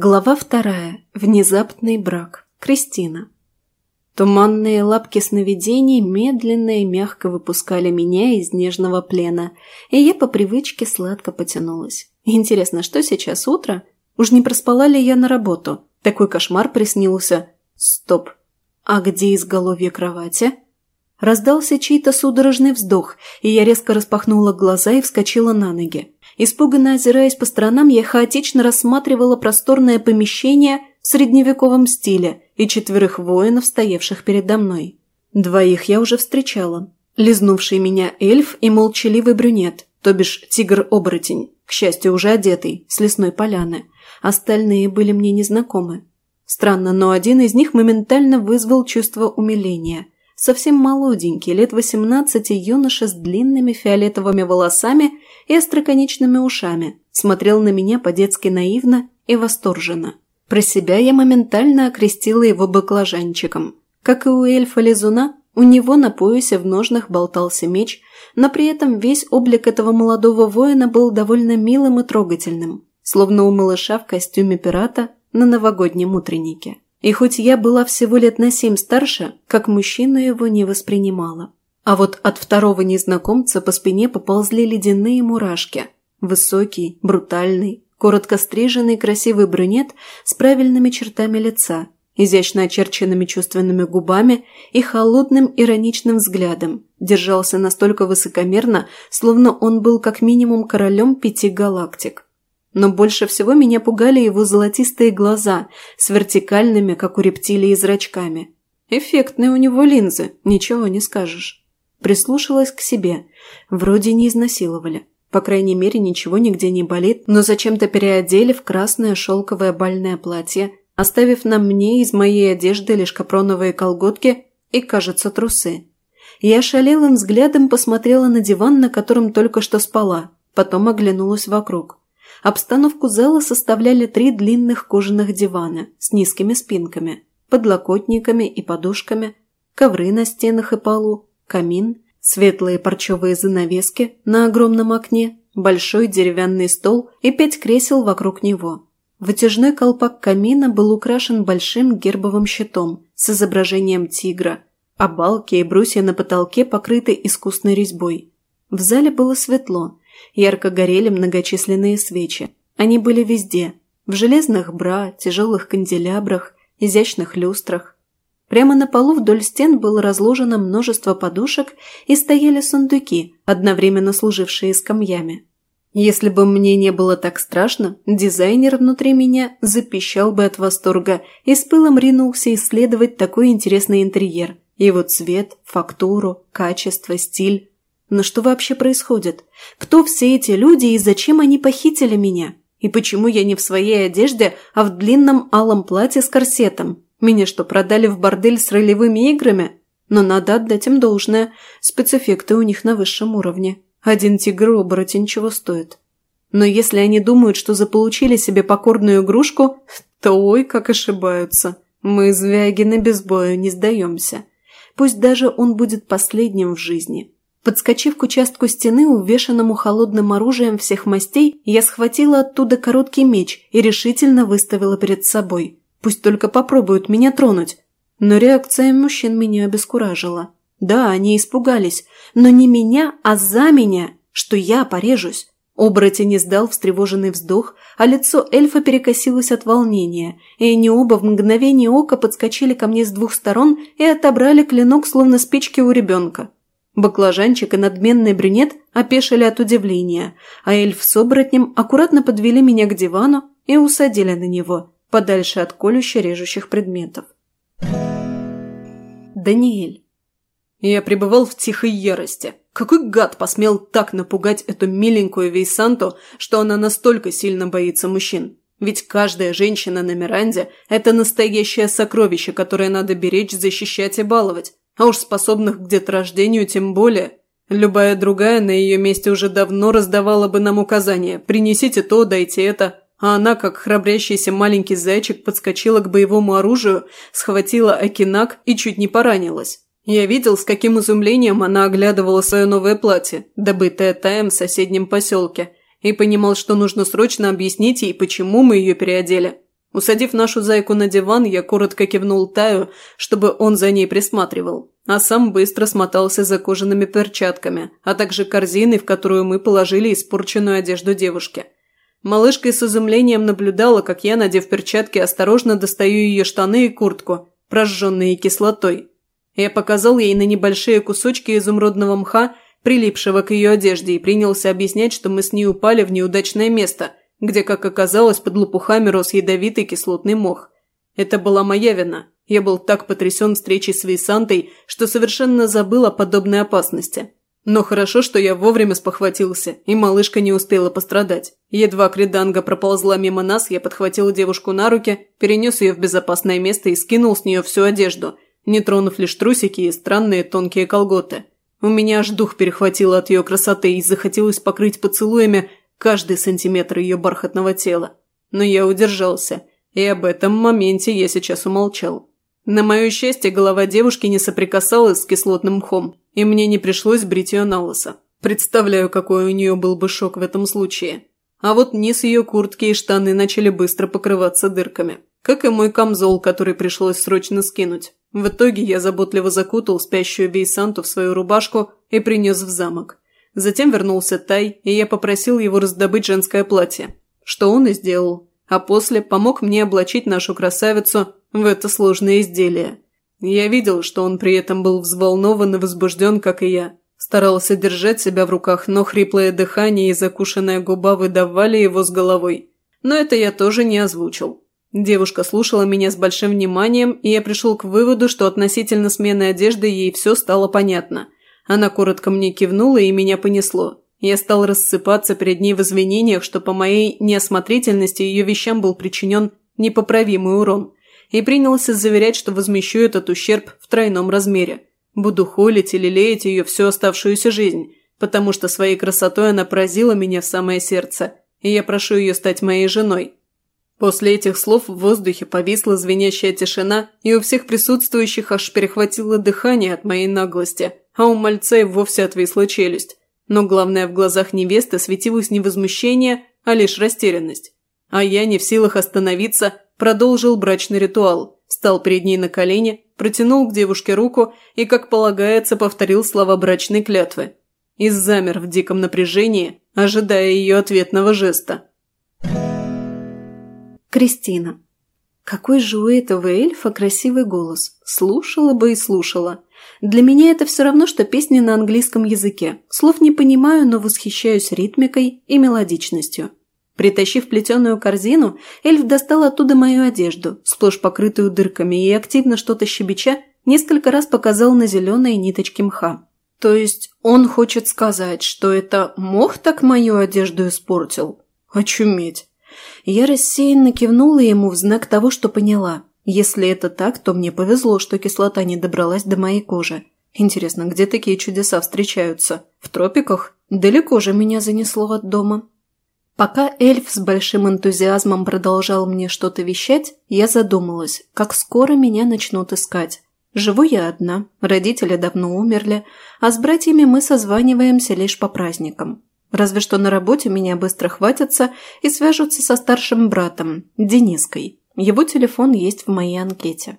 Глава вторая. Внезапный брак. Кристина. Туманные лапки сновидений медленно и мягко выпускали меня из нежного плена, и я по привычке сладко потянулась. Интересно, что сейчас утро? Уж не проспала ли я на работу? Такой кошмар приснился. Стоп. А где изголовье кровати? Раздался чей-то судорожный вздох, и я резко распахнула глаза и вскочила на ноги. Испуганно озираясь по сторонам, я хаотично рассматривала просторное помещение в средневековом стиле и четверых воинов, стоявших передо мной. Двоих я уже встречала. Лизнувший меня эльф и молчаливый брюнет, то бишь тигр-оборотень, к счастью, уже одетый, с лесной поляны. Остальные были мне незнакомы. Странно, но один из них моментально вызвал чувство умиления – совсем молоденький, лет 18 юноша с длинными фиолетовыми волосами и остроконечными ушами, смотрел на меня по-детски наивно и восторженно. Про себя я моментально окрестила его баклажанчиком. Как и у эльфа-лизуна, у него на поясе в ножнах болтался меч, но при этом весь облик этого молодого воина был довольно милым и трогательным, словно у малыша в костюме пирата на новогоднем утреннике. И хоть я была всего лет на семь старше, как мужчина его не воспринимала. А вот от второго незнакомца по спине поползли ледяные мурашки. Высокий, брутальный, коротко стриженный красивый брюнет с правильными чертами лица, изящно очерченными чувственными губами и холодным ироничным взглядом, держался настолько высокомерно, словно он был как минимум королем пяти галактик. Но больше всего меня пугали его золотистые глаза с вертикальными, как у рептилии, зрачками. Эффектные у него линзы, ничего не скажешь. Прислушалась к себе. Вроде не изнасиловали. По крайней мере, ничего нигде не болит, но зачем-то переодели в красное шелковое бальное платье, оставив на мне из моей одежды лишь капроновые колготки и, кажется, трусы. Я шалелым взглядом посмотрела на диван, на котором только что спала, потом оглянулась вокруг. Обстановку зала составляли три длинных кожаных дивана с низкими спинками, подлокотниками и подушками, ковры на стенах и полу, камин, светлые парчевые занавески на огромном окне, большой деревянный стол и пять кресел вокруг него. Вытяжной колпак камина был украшен большим гербовым щитом с изображением тигра, а балки и брусья на потолке покрыты искусной резьбой. В зале было светло, Ярко горели многочисленные свечи. Они были везде. В железных бра, тяжелых канделябрах, изящных люстрах. Прямо на полу вдоль стен было разложено множество подушек и стояли сундуки, одновременно служившие скамьями. Если бы мне не было так страшно, дизайнер внутри меня запищал бы от восторга и с пылом ринулся исследовать такой интересный интерьер, его цвет, фактуру, качество, стиль. Но что вообще происходит? Кто все эти люди и зачем они похитили меня? И почему я не в своей одежде, а в длинном алом платье с корсетом? Меня что, продали в бордель с ролевыми играми? Но надо отдать им должное. Спецэффекты у них на высшем уровне. Один тигр-оборотень чего стоит. Но если они думают, что заполучили себе покорную игрушку, то ой, как ошибаются. Мы, Звягины, без боя не сдаемся. Пусть даже он будет последним в жизни. Подскочив к участку стены, увешанному холодным оружием всех мастей, я схватила оттуда короткий меч и решительно выставила перед собой. Пусть только попробуют меня тронуть. Но реакция мужчин меня обескуражила. Да, они испугались, но не меня, а за меня, что я порежусь. Оборотень издал встревоженный вздох, а лицо эльфа перекосилось от волнения, и они оба в мгновение ока подскочили ко мне с двух сторон и отобрали клинок, словно спички у ребенка. Баклажанчик и надменный брюнет опешили от удивления, а эльф с оборотнем аккуратно подвели меня к дивану и усадили на него, подальше от колюще-режущих предметов. Даниэль. Я пребывал в тихой ярости. Какой гад посмел так напугать эту миленькую Вейсанту, что она настолько сильно боится мужчин? Ведь каждая женщина на Миранде – это настоящее сокровище, которое надо беречь, защищать и баловать. А уж способных к деторождению тем более. Любая другая на ее месте уже давно раздавала бы нам указания «принесите то, дайте это». А она, как храбрящийся маленький зайчик, подскочила к боевому оружию, схватила окинак и чуть не поранилась. Я видел, с каким изумлением она оглядывала свое новое платье, добытое Таем в соседнем поселке, и понимал, что нужно срочно объяснить ей, почему мы ее переодели. Усадив нашу зайку на диван, я коротко кивнул Таю, чтобы он за ней присматривал, а сам быстро смотался за кожаными перчатками, а также корзиной, в которую мы положили испорченную одежду девушки. Малышка с изумлением наблюдала, как я, надев перчатки, осторожно достаю ее штаны и куртку, прожженные кислотой. Я показал ей на небольшие кусочки изумрудного мха, прилипшего к ее одежде, и принялся объяснять, что мы с ней упали в неудачное место, где, как оказалось, под лопухами рос ядовитый кислотный мох. Это была моя вина. Я был так потрясен встречей с Вейсантой, что совершенно забыл о подобной опасности. Но хорошо, что я вовремя спохватился, и малышка не успела пострадать. Едва Криданга проползла мимо нас, я подхватил девушку на руки, перенес ее в безопасное место и скинул с нее всю одежду, не тронув лишь трусики и странные тонкие колготы. У меня аж дух перехватило от ее красоты и захотелось покрыть поцелуями каждый сантиметр ее бархатного тела. Но я удержался, и об этом моменте я сейчас умолчал. На мое счастье, голова девушки не соприкасалась с кислотным мхом, и мне не пришлось брить ее на лысо. Представляю, какой у нее был бы шок в этом случае. А вот низ ее куртки и штаны начали быстро покрываться дырками. Как и мой камзол, который пришлось срочно скинуть. В итоге я заботливо закутал спящую Вейсанту в свою рубашку и принес в замок. Затем вернулся Тай, и я попросил его раздобыть женское платье. Что он и сделал. А после помог мне облачить нашу красавицу в это сложное изделие. Я видел, что он при этом был взволнован и возбужден, как и я. Старался держать себя в руках, но хриплое дыхание и закушенная губа выдавали его с головой. Но это я тоже не озвучил. Девушка слушала меня с большим вниманием, и я пришел к выводу, что относительно смены одежды ей все стало понятно. Она коротко мне кивнула, и меня понесло. Я стал рассыпаться перед ней в извинениях, что по моей неосмотрительности ее вещам был причинен непоправимый урон – и принялся заверять, что возмещу этот ущерб в тройном размере. Буду холить или леять ее всю оставшуюся жизнь, потому что своей красотой она поразила меня в самое сердце, и я прошу ее стать моей женой. После этих слов в воздухе повисла звенящая тишина, и у всех присутствующих аж перехватило дыхание от моей наглости, а у мальца и вовсе отвисла челюсть. Но главное, в глазах невесты светилось не возмущение, а лишь растерянность. А я не в силах остановиться, продолжил брачный ритуал, встал перед ней на колени, протянул к девушке руку и, как полагается, повторил слова брачной клятвы. И замер в диком напряжении, ожидая ее ответного жеста. Кристина. Какой же у этого эльфа красивый голос. Слушала бы и слушала. Для меня это все равно, что песни на английском языке. Слов не понимаю, но восхищаюсь ритмикой и мелодичностью. Притащив плетеную корзину, эльф достал оттуда мою одежду, сплошь покрытую дырками, и активно что-то щебеча несколько раз показал на зеленые ниточки мха. То есть он хочет сказать, что это мох так мою одежду испортил? Очуметь. Я рассеянно кивнула ему в знак того, что поняла. Если это так, то мне повезло, что кислота не добралась до моей кожи. Интересно, где такие чудеса встречаются? В тропиках? Далеко же меня занесло от дома. Пока эльф с большим энтузиазмом продолжал мне что-то вещать, я задумалась, как скоро меня начнут искать. Живу я одна, родители давно умерли, а с братьями мы созваниваемся лишь по праздникам. Разве что на работе меня быстро хватятся и свяжутся со старшим братом, Дениской. Его телефон есть в моей анкете.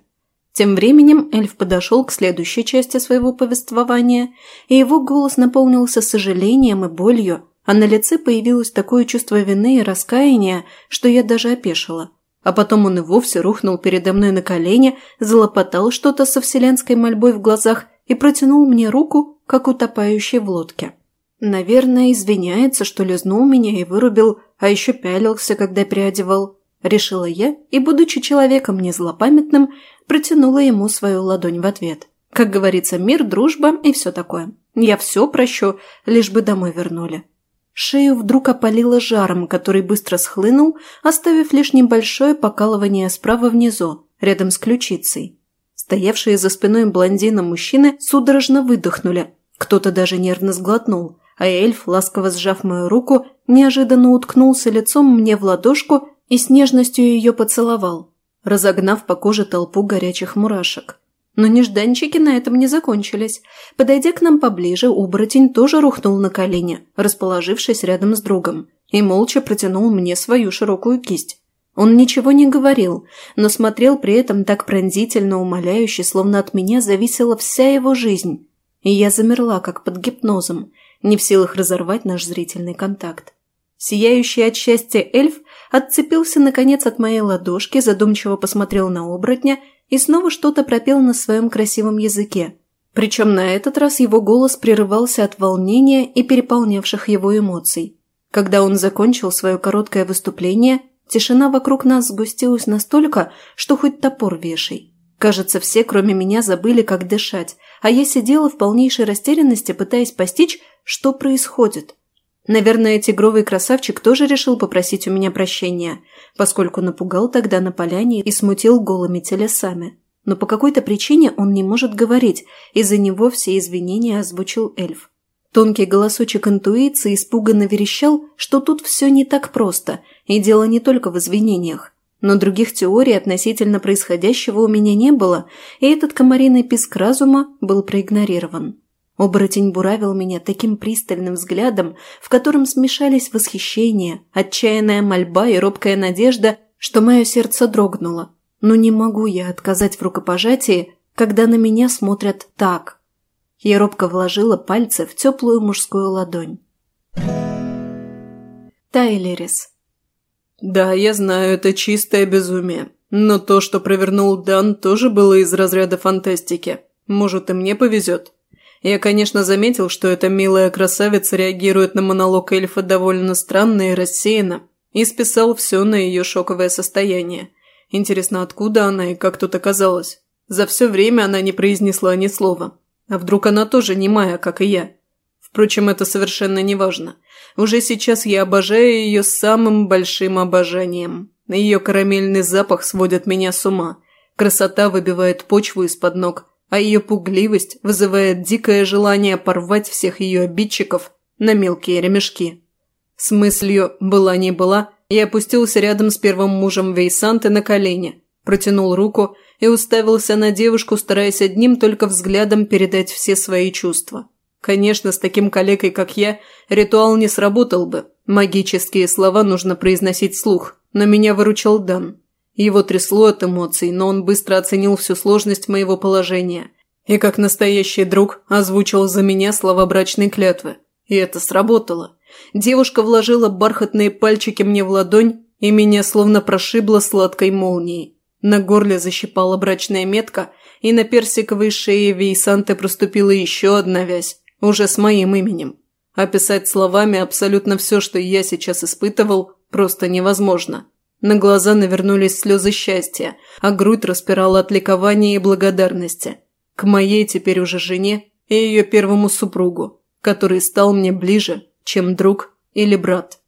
Тем временем эльф подошел к следующей части своего повествования, и его голос наполнился сожалением и болью, а на лице появилось такое чувство вины и раскаяния, что я даже опешила. А потом он и вовсе рухнул передо мной на колени, залопотал что-то со вселенской мольбой в глазах и протянул мне руку, как утопающий в лодке. Наверное, извиняется, что лизнул меня и вырубил, а еще пялился, когда переодевал. Решила я и, будучи человеком не злопамятным, протянула ему свою ладонь в ответ. Как говорится, мир, дружба и все такое. Я все прощу, лишь бы домой вернули. Шею вдруг опалило жаром, который быстро схлынул, оставив лишь небольшое покалывание справа внизу, рядом с ключицей. Стоявшие за спиной блондина мужчины судорожно выдохнули. Кто-то даже нервно сглотнул, а эльф, ласково сжав мою руку, неожиданно уткнулся лицом мне в ладошку и с нежностью ее поцеловал, разогнав по коже толпу горячих мурашек. Но нежданчики на этом не закончились. Подойдя к нам поближе, оборотень тоже рухнул на колени, расположившись рядом с другом, и молча протянул мне свою широкую кисть. Он ничего не говорил, но смотрел при этом так пронзительно умоляюще, словно от меня зависела вся его жизнь. И я замерла, как под гипнозом, не в силах разорвать наш зрительный контакт. Сияющий от счастья эльф отцепился, наконец, от моей ладошки, задумчиво посмотрел на оборотня и снова что-то пропел на своем красивом языке. Причем на этот раз его голос прерывался от волнения и переполнявших его эмоций. Когда он закончил свое короткое выступление, тишина вокруг нас сгустилась настолько, что хоть топор вешай. Кажется, все, кроме меня, забыли, как дышать, а я сидела в полнейшей растерянности, пытаясь постичь, что происходит. Наверное, тигровый красавчик тоже решил попросить у меня прощения, поскольку напугал тогда на поляне и смутил голыми телесами. Но по какой-то причине он не может говорить, из-за него все извинения озвучил эльф. Тонкий голосочек интуиции испуганно верещал, что тут все не так просто, и дело не только в извинениях. Но других теорий относительно происходящего у меня не было, и этот комариный писк разума был проигнорирован. Оборотень буравил меня таким пристальным взглядом, в котором смешались восхищение, отчаянная мольба и робкая надежда, что мое сердце дрогнуло. Но не могу я отказать в рукопожатии, когда на меня смотрят так – я робко вложила пальцы в теплую мужскую ладонь. Тайлерис. «Да, я знаю, это чистое безумие. Но то, что провернул Дан, тоже было из разряда фантастики. Может, и мне повезет. Я, конечно, заметил, что эта милая красавица реагирует на монолог эльфа довольно странно и рассеянно, и списал все на ее шоковое состояние. Интересно, откуда она и как тут оказалась? За все время она не произнесла ни слова. А вдруг она тоже немая, как и я? Впрочем, это совершенно не важно. Уже сейчас я обожаю ее самым большим обожанием. Ее карамельный запах сводит меня с ума. Красота выбивает почву из-под ног, а ее пугливость вызывает дикое желание порвать всех ее обидчиков на мелкие ремешки. С мыслью «была не была» я опустился рядом с первым мужем Вейсанты на колени, протянул руку и уставился на девушку, стараясь одним только взглядом передать все свои чувства. Конечно, с таким калекой, как я, ритуал не сработал бы. Магические слова нужно произносить вслух, но меня выручал Дан. Его трясло от эмоций, но он быстро оценил всю сложность моего положения. И как настоящий друг озвучил за меня слова брачной клятвы. И это сработало. Девушка вложила бархатные пальчики мне в ладонь, и меня словно прошибло сладкой молнией. На горле защипала брачная метка, и на персиковой шее Вейсанты проступила еще одна вязь, уже с моим именем. Описать словами абсолютно все, что я сейчас испытывал, просто невозможно. На глаза навернулись слезы счастья, а грудь распирала от ликования и благодарности. К моей теперь уже жене и ее первому супругу, который стал мне ближе, чем друг или брат.